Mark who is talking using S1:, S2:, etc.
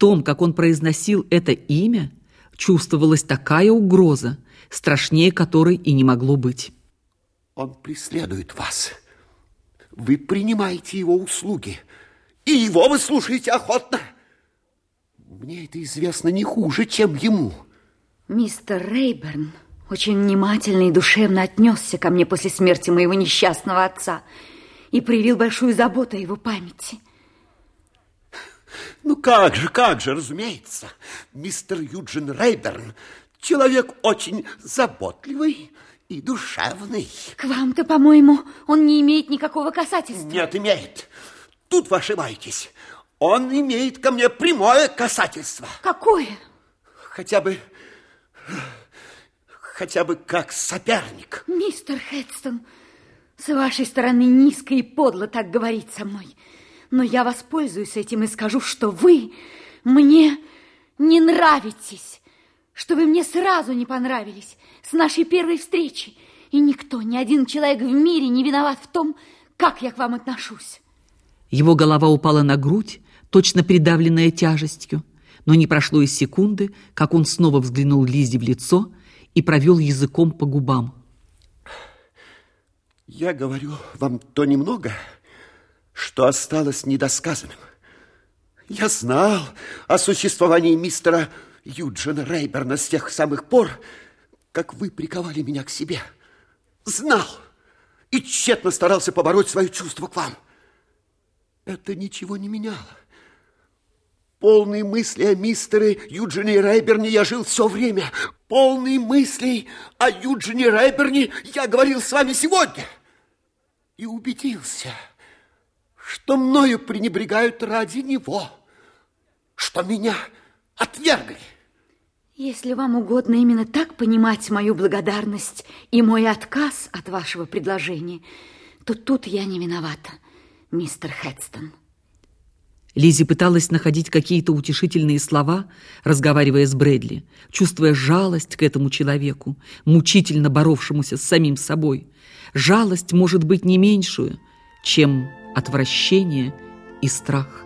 S1: том, как он произносил это имя, чувствовалась такая угроза, страшнее которой и не могло быть.
S2: Он преследует вас. Вы принимаете его услуги, и его вы слушаете охотно. Мне это известно не хуже, чем ему.
S3: Мистер Рейберн очень внимательно и душевно отнесся ко мне после смерти моего несчастного отца и проявил большую заботу о его памяти.
S2: Ну как же, как же, разумеется. Мистер Юджин Рейберн человек очень заботливый и душевный.
S3: К вам-то, по-моему, он не имеет никакого касательства.
S2: Нет, имеет. Тут вы ошибаетесь. Он имеет ко мне прямое касательство.
S3: Какое?
S2: Хотя бы... Хотя бы как соперник.
S3: Мистер Хедстон, с вашей стороны низко и подло так говорить со мной. Но я воспользуюсь этим и скажу, что вы мне не нравитесь, что вы мне сразу не понравились с нашей первой встречи. И никто, ни один человек в мире не виноват в том, как я к вам отношусь.
S1: Его голова упала на грудь, точно придавленная тяжестью, но не прошло и секунды, как он снова взглянул Лизе в лицо и провел языком по губам.
S2: Я говорю вам то немного, что осталось недосказанным. Я знал о существовании мистера Юджина Рейберна с тех самых пор, как вы приковали меня к себе. Знал и тщетно старался побороть свои чувства к вам. Это ничего не меняло. Полный мысли о мистере Юджине Рейберне я жил все время. Полный мыслей о Юджине Рейберне я говорил с вами сегодня. И убедился, что мною пренебрегают ради него, что меня отвергли.
S3: Если вам угодно именно так понимать мою благодарность и мой отказ от вашего предложения, то тут я не виновата, мистер Хедстон.
S1: Лизи пыталась находить какие-то утешительные слова, разговаривая с Брэдли, чувствуя жалость к этому человеку, мучительно боровшемуся с самим собой. Жалость может быть не меньшую, чем отвращение и страх.